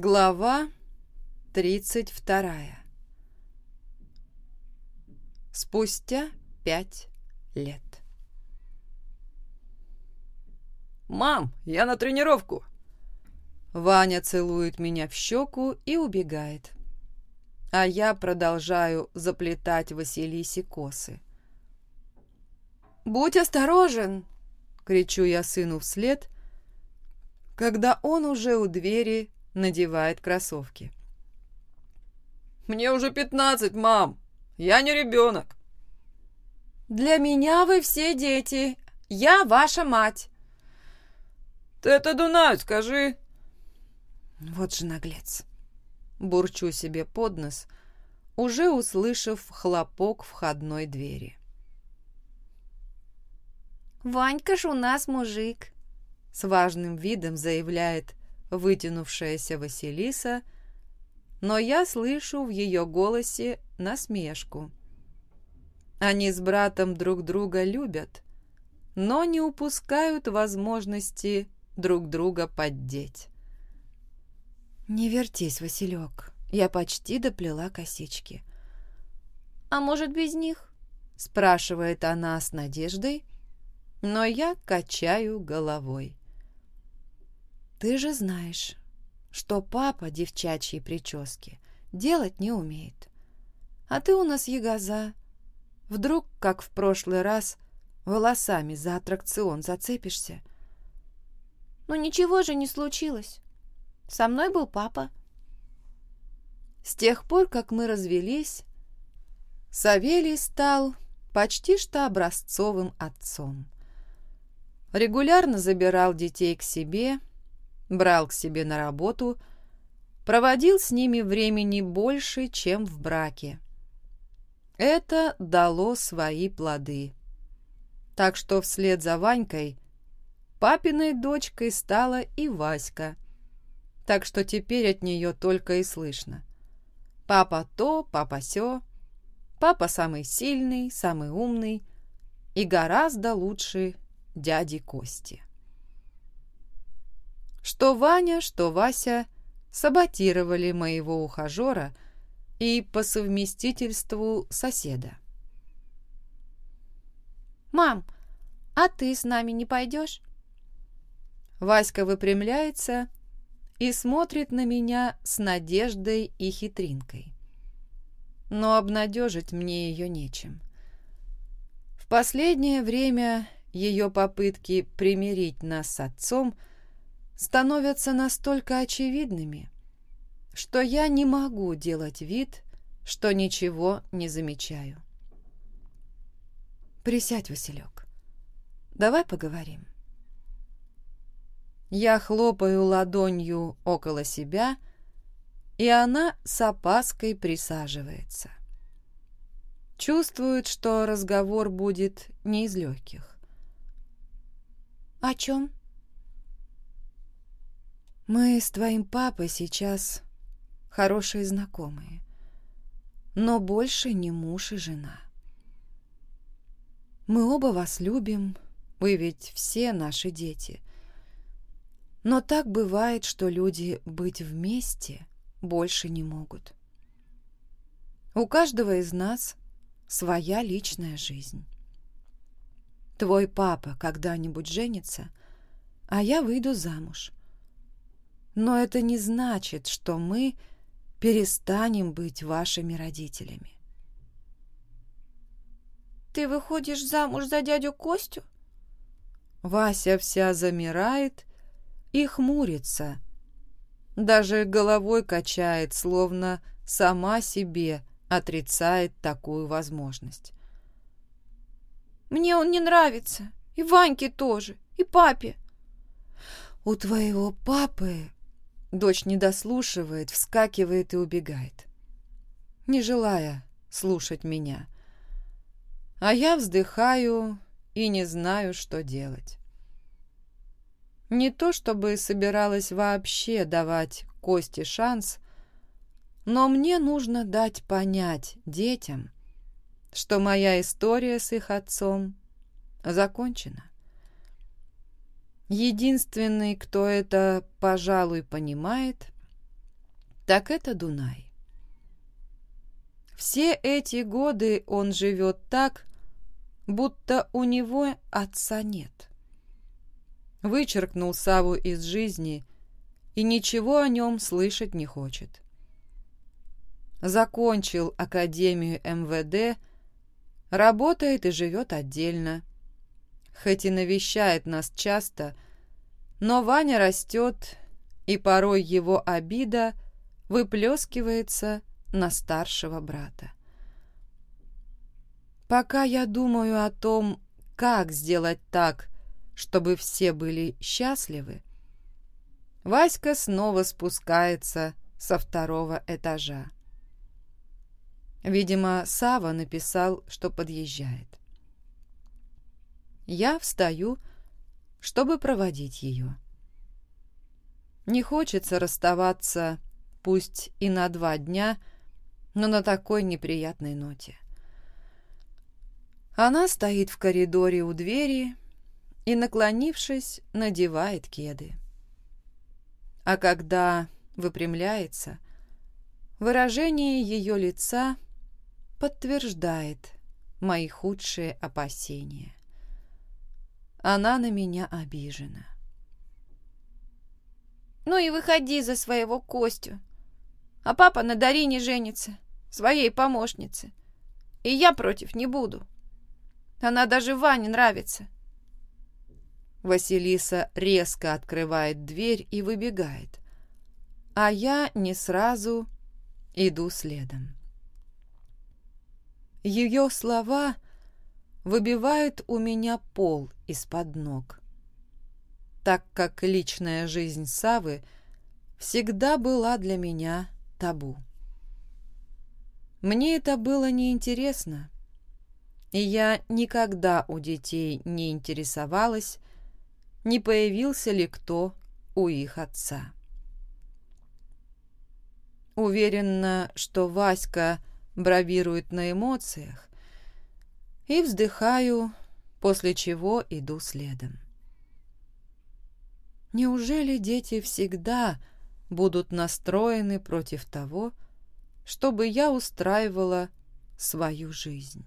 Глава 32. Спустя пять лет. «Мам, я на тренировку!» Ваня целует меня в щеку и убегает. А я продолжаю заплетать Василисе косы. «Будь осторожен!» — кричу я сыну вслед, когда он уже у двери надевает кроссовки. «Мне уже пятнадцать, мам! Я не ребенок!» «Для меня вы все дети. Я ваша мать!» «Ты это Дунаю скажи!» Вот же наглец. Бурчу себе под нос, уже услышав хлопок входной двери. «Ванька ж у нас мужик», — с важным видом заявляет вытянувшаяся Василиса, но я слышу в ее голосе насмешку. Они с братом друг друга любят, но не упускают возможности друг друга поддеть. «Не вертись, Василек, я почти доплела косички». «А может, без них?» — спрашивает она с надеждой, но я качаю головой. Ты же знаешь, что папа девчачьи прически делать не умеет. А ты у нас ягоза. Вдруг, как в прошлый раз, волосами за аттракцион зацепишься. Ну ничего же не случилось. Со мной был папа. С тех пор, как мы развелись, Савелий стал почти что образцовым отцом. Регулярно забирал детей к себе брал к себе на работу, проводил с ними времени больше, чем в браке. Это дало свои плоды. Так что вслед за Ванькой папиной дочкой стала и Васька. Так что теперь от нее только и слышно. Папа то, папа сё. Папа самый сильный, самый умный и гораздо лучше дяди Кости. Что Ваня, что Вася саботировали моего ухажера и по совместительству соседа. «Мам, а ты с нами не пойдешь?» Васька выпрямляется и смотрит на меня с надеждой и хитринкой. Но обнадежить мне ее нечем. В последнее время ее попытки примирить нас с отцом – становятся настолько очевидными, что я не могу делать вид, что ничего не замечаю. Присядь, Василек. Давай поговорим. Я хлопаю ладонью около себя, и она с опаской присаживается. Чувствует, что разговор будет не из легких. «О чем?» Мы с твоим папой сейчас хорошие знакомые, но больше не муж и жена. Мы оба вас любим, вы ведь все наши дети. Но так бывает, что люди быть вместе больше не могут. У каждого из нас своя личная жизнь. Твой папа когда-нибудь женится, а я выйду замуж но это не значит, что мы перестанем быть вашими родителями. «Ты выходишь замуж за дядю Костю?» Вася вся замирает и хмурится, даже головой качает, словно сама себе отрицает такую возможность. «Мне он не нравится, и Ваньке тоже, и папе». «У твоего папы Дочь не дослушивает, вскакивает и убегает, не желая слушать меня. А я вздыхаю и не знаю, что делать. Не то чтобы собиралась вообще давать Косте шанс, но мне нужно дать понять детям, что моя история с их отцом закончена. Единственный, кто это, пожалуй, понимает, так это Дунай. Все эти годы он живет так, будто у него отца нет. Вычеркнул Саву из жизни и ничего о нем слышать не хочет. Закончил Академию МВД, работает и живет отдельно. Хоть и навещает нас часто, но Ваня растет, и порой его обида выплескивается на старшего брата. Пока я думаю о том, как сделать так, чтобы все были счастливы, Васька снова спускается со второго этажа. Видимо, Сава написал, что подъезжает. Я встаю, чтобы проводить ее. Не хочется расставаться, пусть и на два дня, но на такой неприятной ноте. Она стоит в коридоре у двери и, наклонившись, надевает кеды. А когда выпрямляется, выражение ее лица подтверждает мои худшие опасения. Она на меня обижена. «Ну и выходи за своего Костю. А папа на Дарине женится, своей помощнице. И я против не буду. Она даже Ване нравится». Василиса резко открывает дверь и выбегает, а я не сразу иду следом. Ее слова выбивают у меня пол из-под ног, так как личная жизнь Савы всегда была для меня табу. Мне это было неинтересно, и я никогда у детей не интересовалась, не появился ли кто у их отца. Уверена, что Васька бравирует на эмоциях, и вздыхаю, после чего иду следом. Неужели дети всегда будут настроены против того, чтобы я устраивала свою жизнь?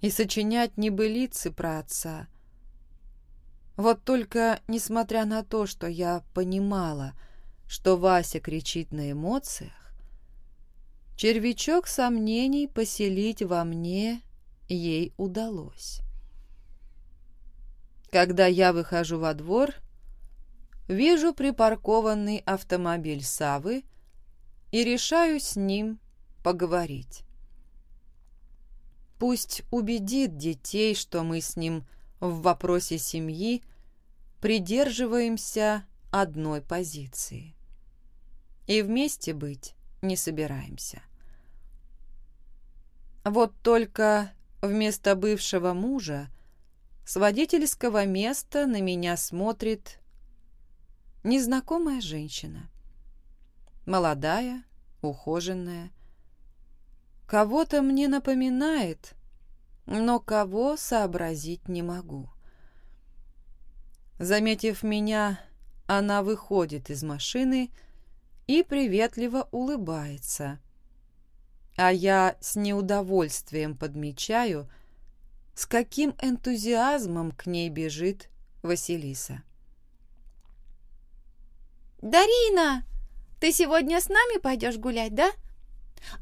И сочинять небылицы про отца, вот только, несмотря на то, что я понимала, что Вася кричит на эмоциях, червячок сомнений поселить во мне ей удалось. Когда я выхожу во двор, вижу припаркованный автомобиль Савы и решаю с ним поговорить. Пусть убедит детей, что мы с ним в вопросе семьи придерживаемся одной позиции. И вместе быть не собираемся. Вот только вместо бывшего мужа с водительского места на меня смотрит незнакомая женщина. Молодая, ухоженная. Кого-то мне напоминает, но кого сообразить не могу. Заметив меня, она выходит из машины и приветливо улыбается. А я с неудовольствием подмечаю, с каким энтузиазмом к ней бежит Василиса. «Дарина, ты сегодня с нами пойдешь гулять, да?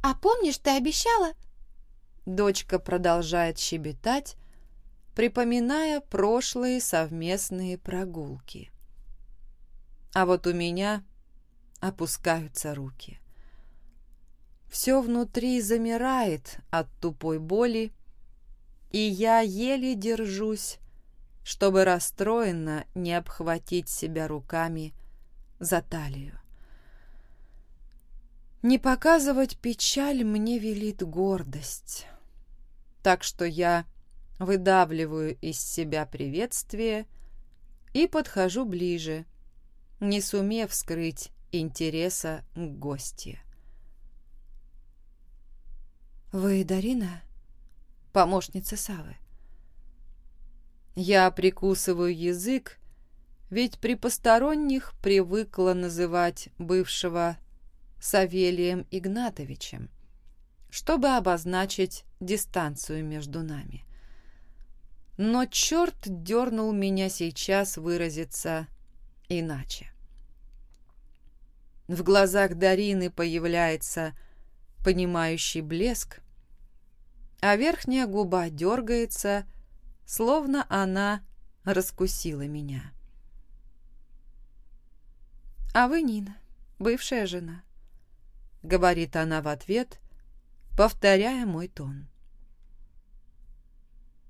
А помнишь, ты обещала, Дочка продолжает щебетать, припоминая прошлые совместные прогулки. А вот у меня опускаются руки. Все внутри замирает от тупой боли, и я еле держусь, чтобы расстроенно не обхватить себя руками за талию. Не показывать печаль мне велит гордость так что я выдавливаю из себя приветствие и подхожу ближе, не сумев скрыть интереса к гостье. «Вы Дарина?» «Помощница Савы». Я прикусываю язык, ведь при посторонних привыкла называть бывшего Савелием Игнатовичем, чтобы обозначить дистанцию между нами. Но черт дернул меня сейчас выразиться иначе. В глазах Дарины появляется понимающий блеск, а верхняя губа дергается, словно она раскусила меня. «А вы, Нина, бывшая жена», — говорит она в ответ, повторяя мой тон.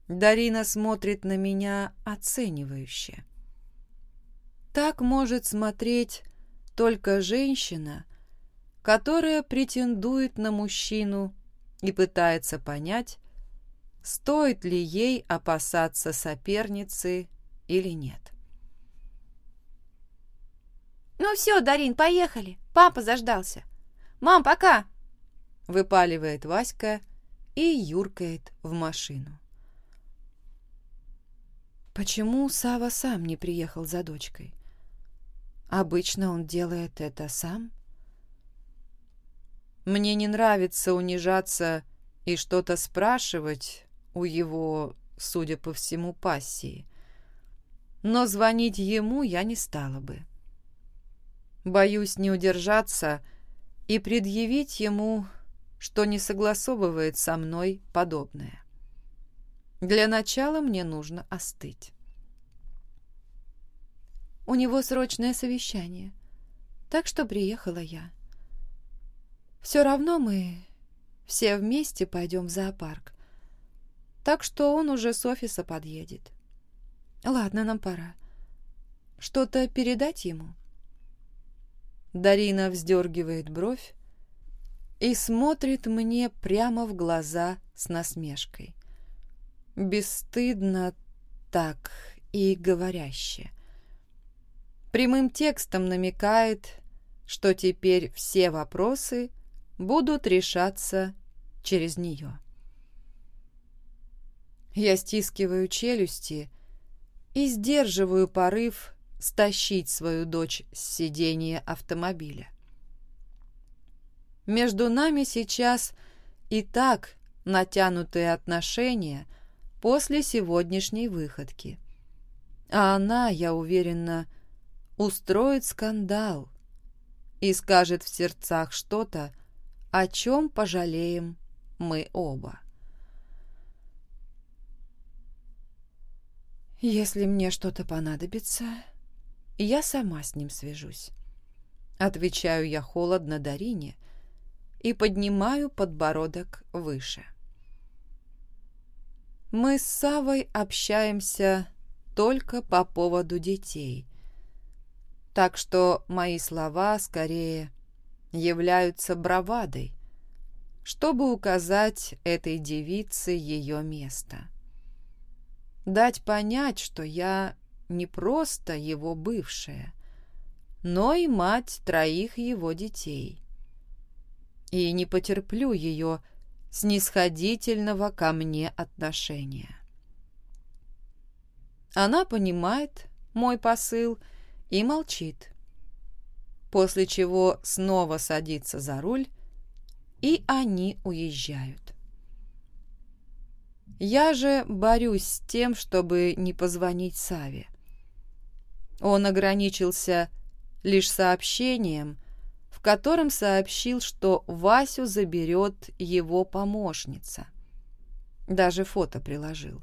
Дарина смотрит на меня оценивающе. Так может смотреть только женщина, которая претендует на мужчину и пытается понять, стоит ли ей опасаться соперницы или нет. «Ну все, Дарин, поехали. Папа заждался. Мам, пока!» Выпаливает Васька и юркает в машину. Почему Сава сам не приехал за дочкой? Обычно он делает это сам. Мне не нравится унижаться и что-то спрашивать у его, судя по всему, пассии. Но звонить ему я не стала бы. Боюсь не удержаться и предъявить ему, что не согласовывает со мной подобное. Для начала мне нужно остыть. У него срочное совещание, так что приехала я. Все равно мы все вместе пойдем в зоопарк, так что он уже с офиса подъедет. Ладно, нам пора. Что-то передать ему?» Дарина вздергивает бровь и смотрит мне прямо в глаза с насмешкой бесстыдно так и говоряще. Прямым текстом намекает, что теперь все вопросы будут решаться через нее. Я стискиваю челюсти и сдерживаю порыв стащить свою дочь с сиденья автомобиля. Между нами сейчас и так натянутые отношения – после сегодняшней выходки. А она, я уверена, устроит скандал и скажет в сердцах что-то, о чем пожалеем мы оба. Если мне что-то понадобится, я сама с ним свяжусь. Отвечаю я холодно Дарине и поднимаю подбородок выше. Мы с Савой общаемся только по поводу детей. Так что мои слова скорее являются бравадой, чтобы указать этой девице ее место. Дать понять, что я не просто его бывшая, но и мать троих его детей. И не потерплю ее снисходительного ко мне отношения. Она понимает мой посыл и молчит, после чего снова садится за руль, и они уезжают. Я же борюсь с тем, чтобы не позвонить Саве. Он ограничился лишь сообщением, котором сообщил, что Васю заберет его помощница. Даже фото приложил.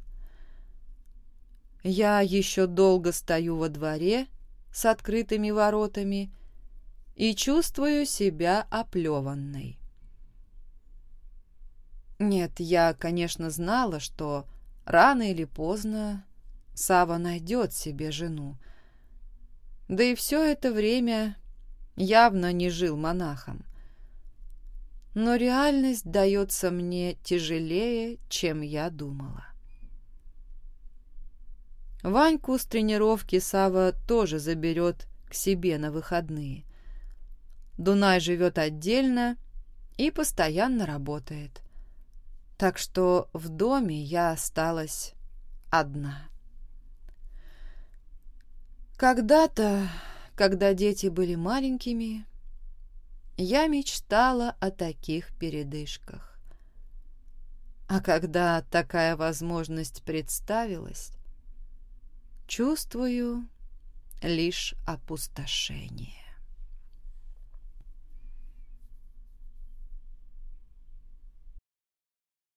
Я еще долго стою во дворе с открытыми воротами и чувствую себя оплеванной. Нет, я, конечно, знала, что рано или поздно Сава найдет себе жену. Да и все это время явно не жил монахом. Но реальность дается мне тяжелее, чем я думала. Ваньку с тренировки Сава тоже заберет к себе на выходные. Дунай живет отдельно и постоянно работает. Так что в доме я осталась одна. Когда-то когда дети были маленькими, я мечтала о таких передышках. А когда такая возможность представилась, чувствую лишь опустошение.